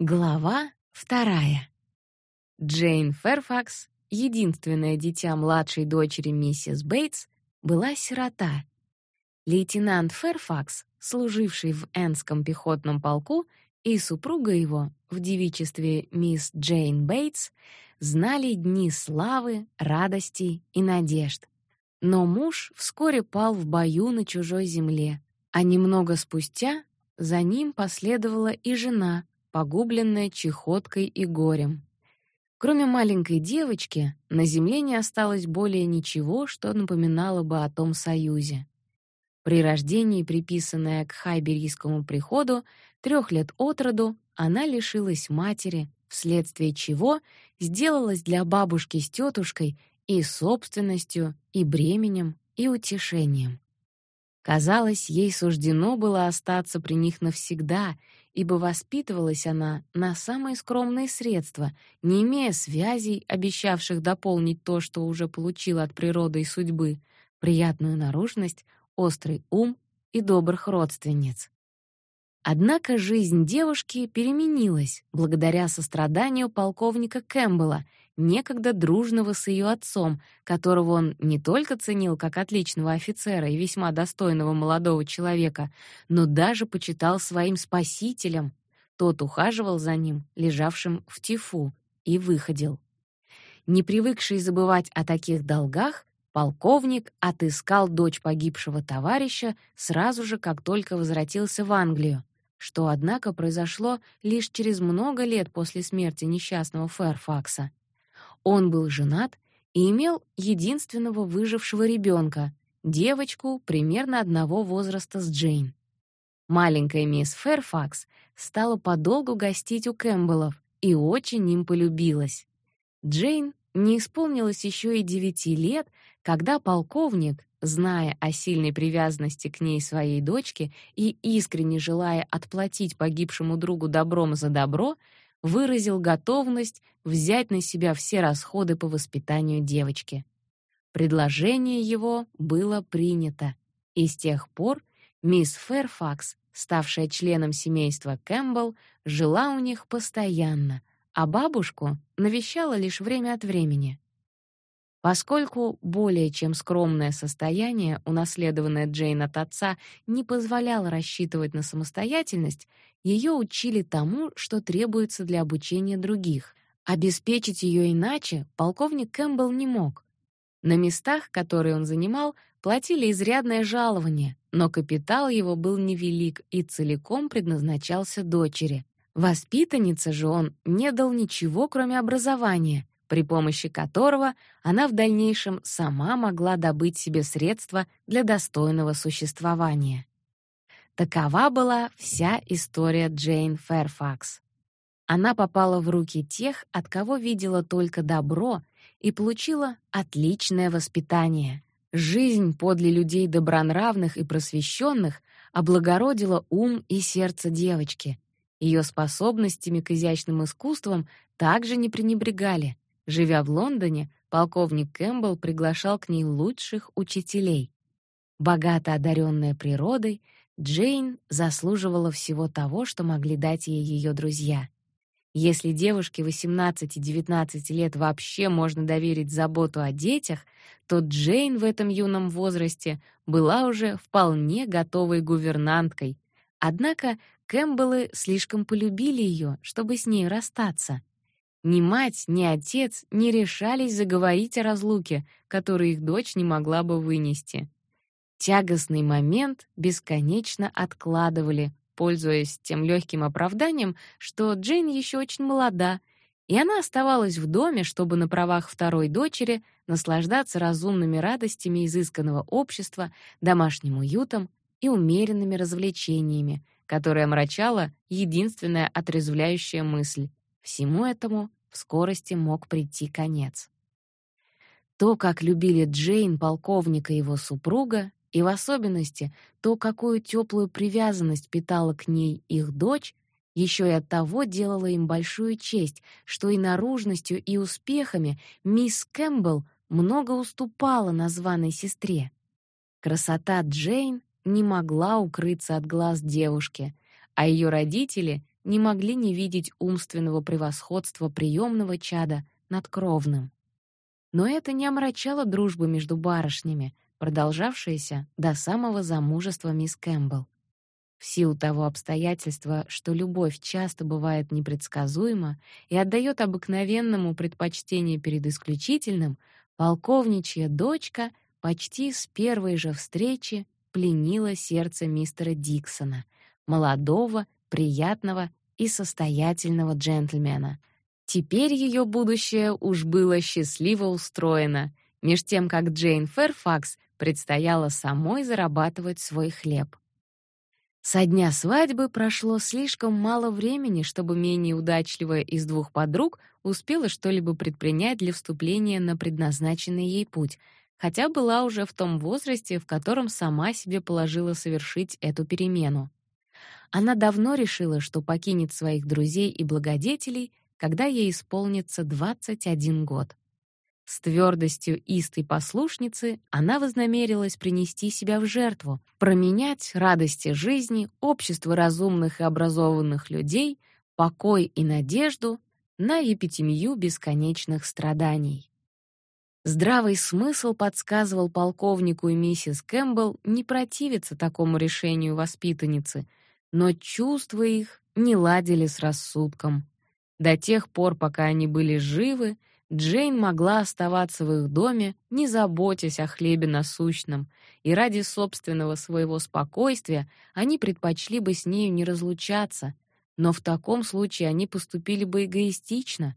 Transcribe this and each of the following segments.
Глава вторая. Джейн Ферфакс, единственное дитя младшей дочери миссис Бейтс, была сирота. Лейтенант Ферфакс, служивший в Энском пехотном полку, и супруга его в девичестве мисс Джейн Бейтс знали дни славы, радости и надежд. Но муж вскоре пал в бою на чужой земле, а немного спустя за ним последовала и жена, погубленная чехоткой и горем. Кроме маленькой девочки, на земле не осталось более ничего, что напоминало бы о том союзе. При рождении, приписанная к хайберийскому приходу, трех лет от роду, она лишилась матери, вследствие чего сделалась для бабушки с тетушкой и собственностью, и бременем, и утешением. Казалось, ей суждено было остаться при них навсегда, ибо воспитывалась она на самые скромные средства, не имея связей, обещавших дополнить то, что уже получила от природы и судьбы, приятную наружность, острый ум и добрых родственниц. Однако жизнь девушки переменилась благодаря состраданию полковника Кэмпбелла, некогда дружного с ее отцом, которого он не только ценил как отличного офицера и весьма достойного молодого человека, но даже почитал своим спасителем. Тот ухаживал за ним, лежавшим в тифу, и выходил. Не привыкший забывать о таких долгах, полковник отыскал дочь погибшего товарища сразу же, как только возвратился в Англию что, однако, произошло лишь через много лет после смерти несчастного Фэрфакса. Он был женат и имел единственного выжившего ребенка, девочку примерно одного возраста с Джейн. Маленькая мисс Фэрфакс стала подолгу гостить у Кэмпбеллов и очень им полюбилась. Джейн не исполнилось еще и девяти лет, когда полковник, зная о сильной привязанности к ней своей дочки и искренне желая отплатить погибшему другу добром за добро, выразил готовность взять на себя все расходы по воспитанию девочки. Предложение его было принято, и с тех пор мисс Фэрфакс, ставшая членом семейства Кэмпбелл, жила у них постоянно, а бабушку навещала лишь время от времени. Поскольку более чем скромное состояние, унаследованное Джейн от отца, не позволяло рассчитывать на самостоятельность, ее учили тому, что требуется для обучения других. Обеспечить ее иначе полковник Кэмпбелл не мог. На местах, которые он занимал, платили изрядное жалование, но капитал его был невелик и целиком предназначался дочери. Воспитаннице же он не дал ничего, кроме образования — при помощи которого она в дальнейшем сама могла добыть себе средства для достойного существования. Такова была вся история Джейн Фэрфакс. Она попала в руки тех, от кого видела только добро, и получила отличное воспитание. Жизнь подле людей добронравных и просвещенных облагородила ум и сердце девочки. Ее способностями к изящным искусствам также не пренебрегали. Живя в Лондоне, полковник Кэмпбелл приглашал к ней лучших учителей. Богато одаренная природой, Джейн заслуживала всего того, что могли дать ей ее друзья. Если девушке 18-19 лет вообще можно доверить заботу о детях, то Джейн в этом юном возрасте была уже вполне готовой гувернанткой. Однако Кэмпбеллы слишком полюбили ее, чтобы с ней расстаться. Ни мать, ни отец не решались заговорить о разлуке, которую их дочь не могла бы вынести. Тягостный момент бесконечно откладывали, пользуясь тем легким оправданием, что Джейн еще очень молода, и она оставалась в доме, чтобы на правах второй дочери наслаждаться разумными радостями изысканного общества, домашним уютом и умеренными развлечениями, которые омрачала единственная отрезвляющая мысль Всему этому в скорости мог прийти конец. То, как любили Джейн полковника и его супруга, и в особенности то, какую теплую привязанность питала к ней их дочь, еще и от того делало им большую честь, что и наружностью, и успехами мисс Кэмпбелл много уступала названной сестре. Красота Джейн не могла укрыться от глаз девушки, а ее родители не могли не видеть умственного превосходства приемного чада над кровным. Но это не омрачало дружбы между барышнями, продолжавшейся до самого замужества мисс Кэмпбелл. В силу того обстоятельства, что любовь часто бывает непредсказуема и отдает обыкновенному предпочтение перед исключительным, полковничья дочка почти с первой же встречи пленила сердце мистера Диксона, молодого, приятного и состоятельного джентльмена. Теперь ее будущее уж было счастливо устроено, меж тем как Джейн Фэрфакс предстояло самой зарабатывать свой хлеб. Со дня свадьбы прошло слишком мало времени, чтобы менее удачливая из двух подруг успела что-либо предпринять для вступления на предназначенный ей путь, хотя была уже в том возрасте, в котором сама себе положила совершить эту перемену. Она давно решила, что покинет своих друзей и благодетелей, когда ей исполнится 21 год. С твердостью истой послушницы она вознамерилась принести себя в жертву, променять радости жизни, общество разумных и образованных людей, покой и надежду на епитемию бесконечных страданий. Здравый смысл подсказывал полковнику и миссис Кэмпбелл не противиться такому решению воспитанницы, но чувства их не ладили с рассудком. До тех пор, пока они были живы, Джейн могла оставаться в их доме, не заботясь о хлебе насущном, и ради собственного своего спокойствия они предпочли бы с нею не разлучаться, но в таком случае они поступили бы эгоистично.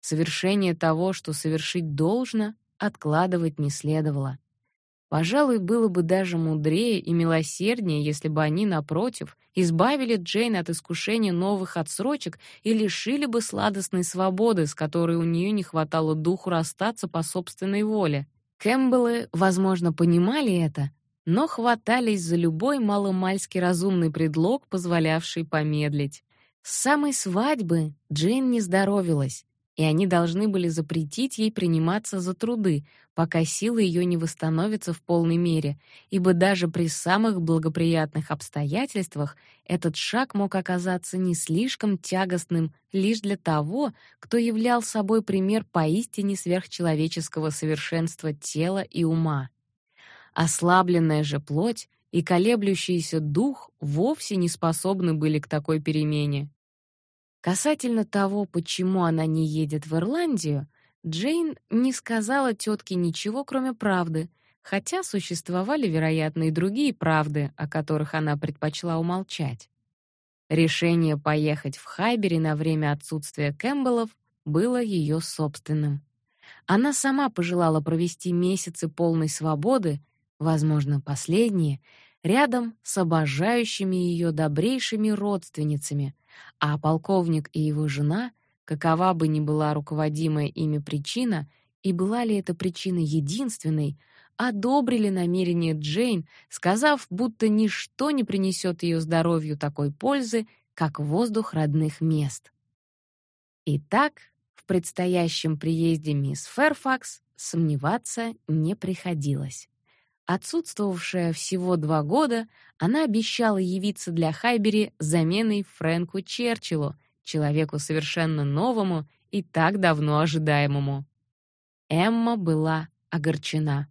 Совершение того, что совершить должно, откладывать не следовало. Пожалуй, было бы даже мудрее и милосерднее, если бы они, напротив, избавили Джейн от искушения новых отсрочек и лишили бы сладостной свободы, с которой у нее не хватало духу расстаться по собственной воле. Кэмпбеллы, возможно, понимали это, но хватались за любой маломальски разумный предлог, позволявший помедлить. С самой свадьбы Джейн не здоровилась, и они должны были запретить ей приниматься за труды, пока силы ее не восстановятся в полной мере, ибо даже при самых благоприятных обстоятельствах этот шаг мог оказаться не слишком тягостным лишь для того, кто являл собой пример поистине сверхчеловеческого совершенства тела и ума. Ослабленная же плоть и колеблющийся дух вовсе не способны были к такой перемене. Касательно того, почему она не едет в Ирландию, Джейн не сказала тетке ничего, кроме правды, хотя существовали, вероятно, и другие правды, о которых она предпочла умолчать. Решение поехать в Хайбери на время отсутствия Кэмпбеллов было ее собственным. Она сама пожелала провести месяцы полной свободы, возможно, последние, рядом с обожающими ее добрейшими родственницами, а полковник и его жена, какова бы ни была руководимая ими причина, и была ли эта причина единственной, одобрили намерение Джейн, сказав, будто ничто не принесет ее здоровью такой пользы, как воздух родных мест. Итак, в предстоящем приезде мисс Фэрфакс сомневаться не приходилось. Отсутствовавшая всего два года, она обещала явиться для Хайбери заменой Фрэнку Черчиллу, человеку совершенно новому и так давно ожидаемому. Эмма была огорчена.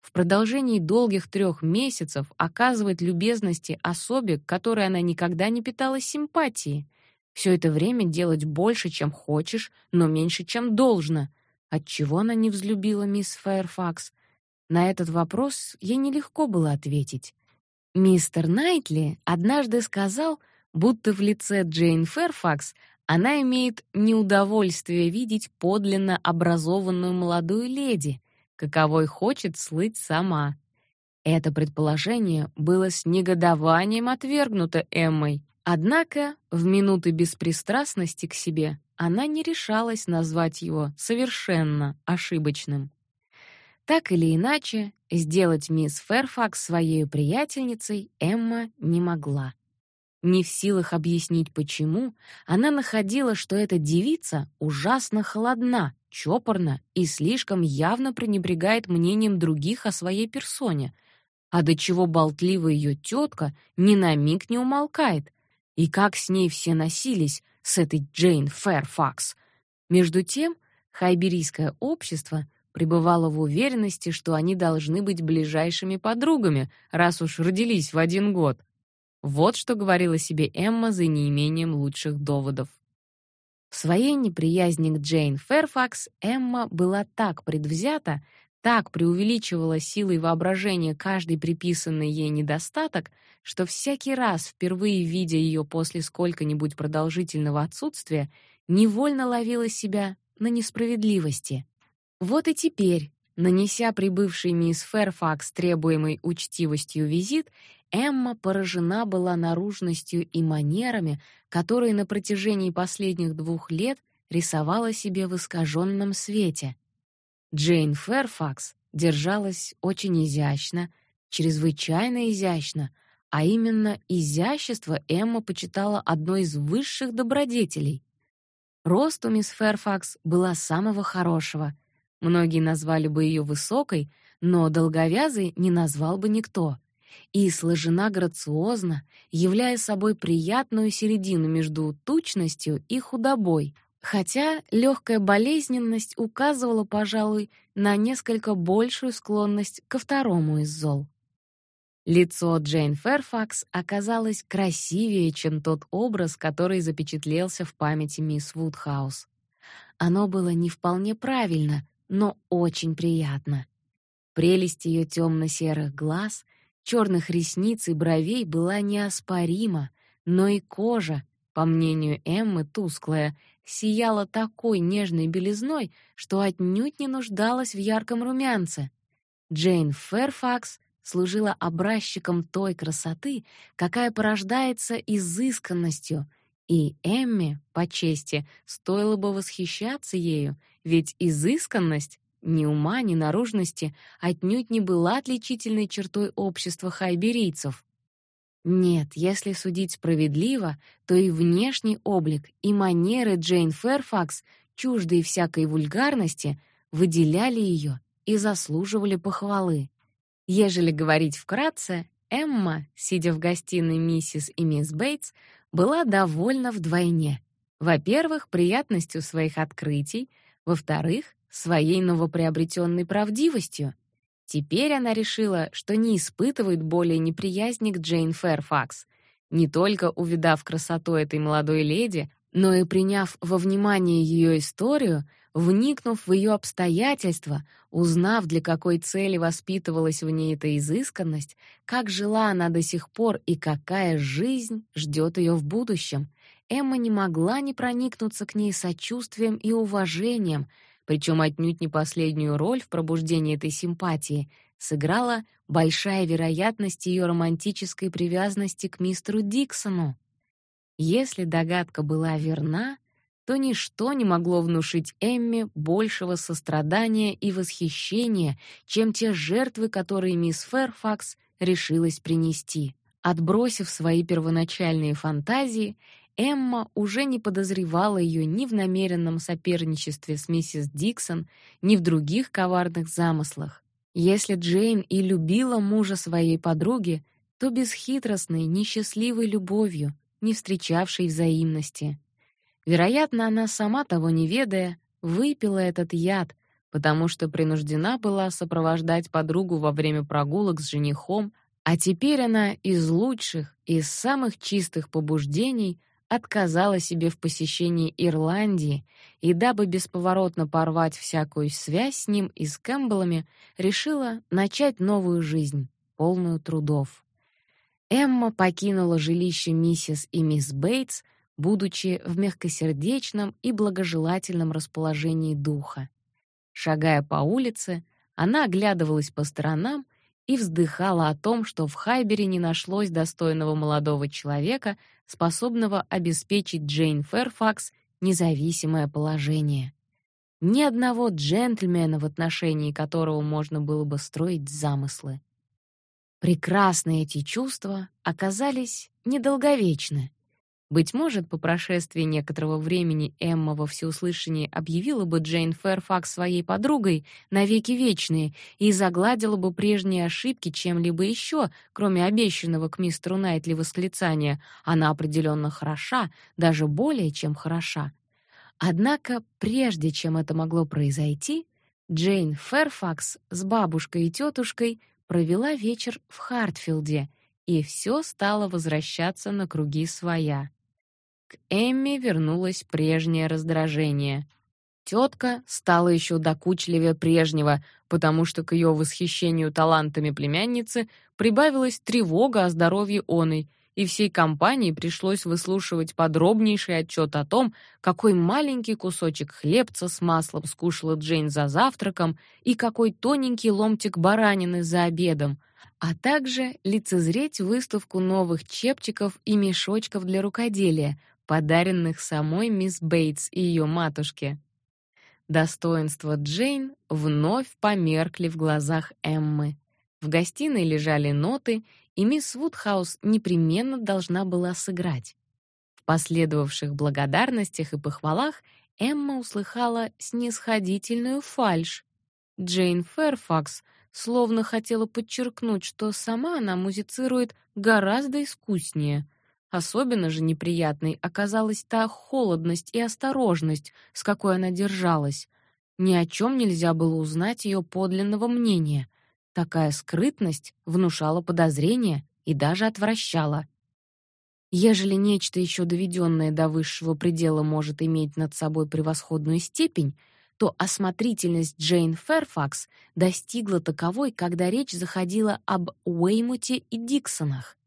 В продолжении долгих трех месяцев оказывать любезности особе, к которой она никогда не питала симпатии. Все это время делать больше, чем хочешь, но меньше, чем должно. Отчего она не взлюбила мисс Фэрфакс? На этот вопрос ей нелегко было ответить. Мистер Найтли однажды сказал, будто в лице Джейн Фэрфакс она имеет неудовольствие видеть подлинно образованную молодую леди, каковой хочет слыть сама. Это предположение было с негодованием отвергнуто Эммой. Однако в минуты беспристрастности к себе она не решалась назвать его совершенно ошибочным. Так или иначе, сделать мисс Фэрфакс своей приятельницей Эмма не могла. Не в силах объяснить почему, она находила, что эта девица ужасно холодна, чопорна и слишком явно пренебрегает мнением других о своей персоне, а до чего болтлива ее тетка ни на миг не умолкает. И как с ней все носились, с этой Джейн Фэрфакс. Между тем, хайберийское общество пребывало в уверенности, что они должны быть ближайшими подругами, раз уж родились в один год. Вот что говорила себе Эмма за неимением лучших доводов. В своей неприязни к Джейн Фэрфакс Эмма была так предвзята, так преувеличивала силой воображения каждый приписанный ей недостаток, что всякий раз, впервые видя ее после сколько-нибудь продолжительного отсутствия, невольно ловила себя на несправедливости. Вот и теперь, нанеся прибывшей мисс Фэрфакс требуемой учтивостью визит, Эмма поражена была наружностью и манерами, которые на протяжении последних двух лет рисовала себе в искаженном свете. Джейн Фэрфакс держалась очень изящно, чрезвычайно изящно, а именно изящество Эмма почитала одной из высших добродетелей. Рост у мисс Фэрфакс была самого хорошего. Многие назвали бы ее высокой, но долговязой не назвал бы никто и сложена грациозно, являя собой приятную середину между тучностью и худобой, хотя легкая болезненность указывала, пожалуй, на несколько большую склонность ко второму из зол. Лицо Джейн Фэрфакс оказалось красивее, чем тот образ, который запечатлелся в памяти мисс Вудхаус. Оно было не вполне правильно, но очень приятно. Прелесть ее темно-серых глаз — черных ресниц и бровей была неоспорима, но и кожа, по мнению Эммы, тусклая, сияла такой нежной белизной, что отнюдь не нуждалась в ярком румянце. Джейн Фэрфакс служила образчиком той красоты, какая порождается изысканностью, и Эмме, по чести, стоило бы восхищаться ею, ведь изысканность ни ума, ни наружности отнюдь не была отличительной чертой общества хайберийцев. Нет, если судить справедливо, то и внешний облик, и манеры Джейн Фэрфакс, чуждые всякой вульгарности, выделяли ее и заслуживали похвалы. Ежели говорить вкратце, Эмма, сидя в гостиной миссис и мисс Бейтс, была довольна вдвойне. Во-первых, приятностью своих открытий, во-вторых, своей новоприобретенной правдивостью. Теперь она решила, что не испытывает более неприязни к Джейн Фэрфакс. Не только увидав красоту этой молодой леди, но и приняв во внимание ее историю, вникнув в ее обстоятельства, узнав, для какой цели воспитывалась в ней эта изысканность, как жила она до сих пор и какая жизнь ждет ее в будущем, Эмма не могла не проникнуться к ней сочувствием и уважением, причем отнюдь не последнюю роль в пробуждении этой симпатии сыграла большая вероятность ее романтической привязанности к мистеру Диксону. Если догадка была верна, то ничто не могло внушить Эмме большего сострадания и восхищения, чем те жертвы, которые мисс Фэрфакс решилась принести. Отбросив свои первоначальные фантазии, Эмма уже не подозревала ее ни в намеренном соперничестве с миссис Диксон, ни в других коварных замыслах. Если Джейн и любила мужа своей подруги, то бесхитростной, несчастливой любовью, не встречавшей взаимности. Вероятно, она сама того не ведая, выпила этот яд, потому что принуждена была сопровождать подругу во время прогулок с женихом, а теперь она из лучших, из самых чистых побуждений отказала себе в посещении Ирландии и, дабы бесповоротно порвать всякую связь с ним и с Кэмпбеллами, решила начать новую жизнь, полную трудов. Эмма покинула жилище миссис и мисс Бейтс, будучи в мягкосердечном и благожелательном расположении духа. Шагая по улице, она оглядывалась по сторонам и вздыхала о том, что в Хайбери не нашлось достойного молодого человека, способного обеспечить Джейн Фэрфакс независимое положение. Ни одного джентльмена, в отношении которого можно было бы строить замыслы. Прекрасные эти чувства оказались недолговечны. Быть может, по прошествии некоторого времени Эмма во всеуслышание объявила бы Джейн Фэрфакс своей подругой навеки вечные и загладила бы прежние ошибки чем-либо еще, кроме обещанного к мистеру Найтли восклицания: "Она определенно хороша, даже более чем хороша". Однако, прежде чем это могло произойти, Джейн Фэрфакс с бабушкой и тетушкой провела вечер в Хартфилде, и все стало возвращаться на круги своя. К Эмми вернулось прежнее раздражение. Тетка стала еще докучливее прежнего, потому что к ее восхищению талантами племянницы прибавилась тревога о здоровье оной, и всей компании пришлось выслушивать подробнейший отчет о том, какой маленький кусочек хлебца с маслом скушала Джейн за завтраком и какой тоненький ломтик баранины за обедом, а также лицезреть выставку новых чепчиков и мешочков для рукоделия, подаренных самой мисс Бейтс и ее матушке. Достоинства Джейн вновь померкли в глазах Эммы. В гостиной лежали ноты, и мисс Вудхаус непременно должна была сыграть. В последовавших благодарностях и похвалах Эмма услыхала снисходительную фальшь. Джейн Фэрфакс словно хотела подчеркнуть, что сама она музицирует гораздо искуснее — Особенно же неприятной оказалась та холодность и осторожность, с какой она держалась. Ни о чем нельзя было узнать ее подлинного мнения. Такая скрытность внушала подозрения и даже отвращала. Ежели нечто еще доведенное до высшего предела может иметь над собой превосходную степень, то осмотрительность Джейн Фэрфакс достигла таковой, когда речь заходила об Уэймуте и Диксонах.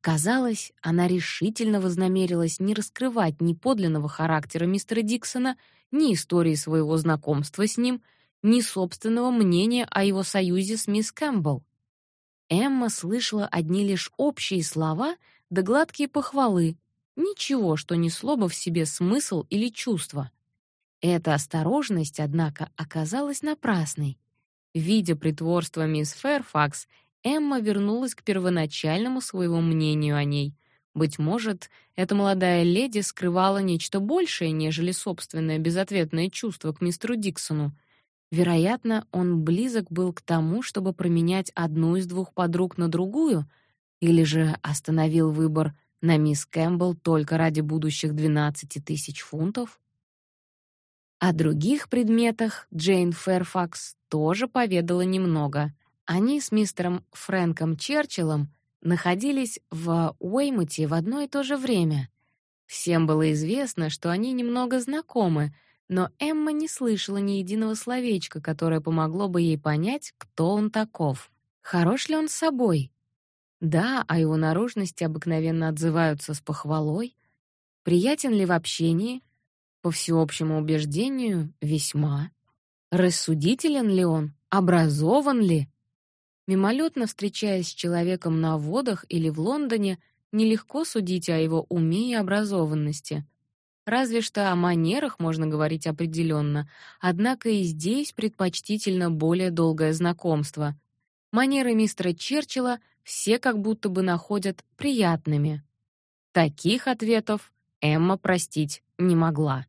Казалось, она решительно вознамерилась не раскрывать ни подлинного характера мистера Диксона, ни истории своего знакомства с ним, ни собственного мнения о его союзе с мисс Кэмпбелл. Эмма слышала одни лишь общие слова да гладкие похвалы, ничего, что несло бы в себе смысл или чувство. Эта осторожность, однако, оказалась напрасной. Видя притворство мисс Фэрфакс Эмма вернулась к первоначальному своему мнению о ней. Быть может, эта молодая леди скрывала нечто большее, нежели собственное безответное чувство к мистеру Диксону. Вероятно, он близок был к тому, чтобы променять одну из двух подруг на другую, или же остановил выбор на мисс Кэмпбелл только ради будущих 12 тысяч фунтов. О других предметах Джейн Фэрфакс тоже поведала немного. Они с мистером Фрэнком Черчиллом находились в Уэймуте в одно и то же время. Всем было известно, что они немного знакомы, но Эмма не слышала ни единого словечка, которое помогло бы ей понять, кто он таков. Хорош ли он с собой? Да, о его наружности обыкновенно отзываются с похвалой. Приятен ли в общении? По всеобщему убеждению, весьма. Рассудителен ли он? Образован ли? Мимолетно встречаясь с человеком на водах или в Лондоне, нелегко судить о его уме и образованности. Разве что о манерах можно говорить определенно, однако и здесь предпочтительно более долгое знакомство. Манеры мистера Черчилля все как будто бы находят приятными. Таких ответов Эмма простить не могла.